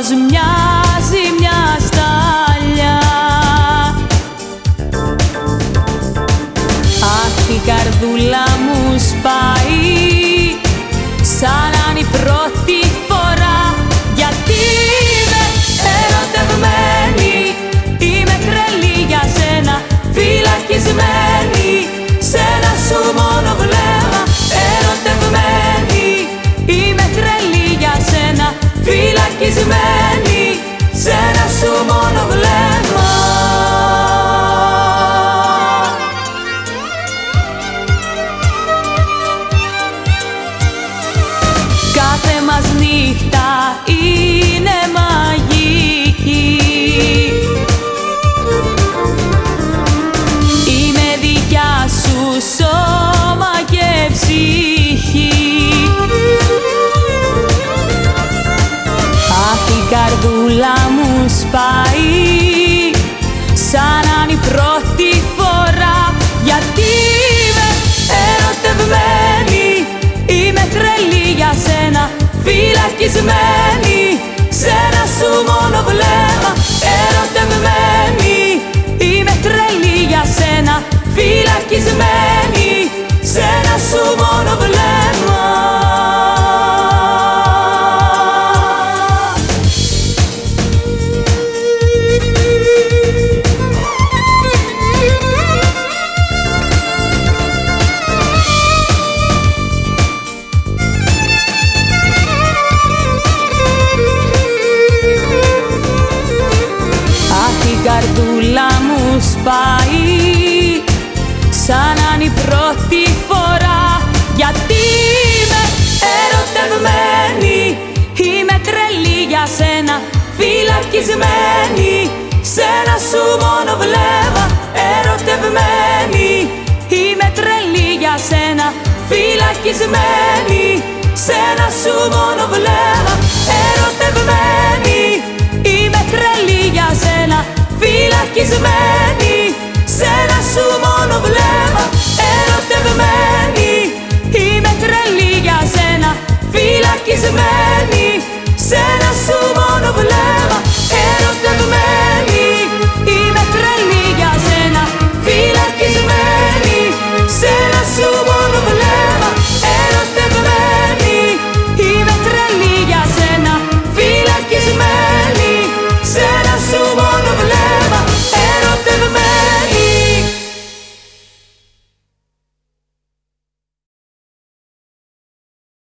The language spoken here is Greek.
ήλιος μοιάζει μια στάλια. Αχ η καρδούλα μου σπάει σαν αν η πρώτη καρδούλα μου σπάει. Σαν να είναι η πρώτη φορά Γιατί είμαι ερωτευμένη Είμαι τρελή για σένα Φυλακισμένη Σ' ένα σου καρδούλα μου σπάει. Σαν να είναι η πρώτη φορά Γιατί είμαι ερωτευμένη Είμαι τρελή για σένα Φυλακισμένη. Σ' ένα σου μόνο βλέμμα Ερωτευμένη Είμαι τρελή για σένα Φυλακισμένη. Σ' ένα σου μόνο βλέμμα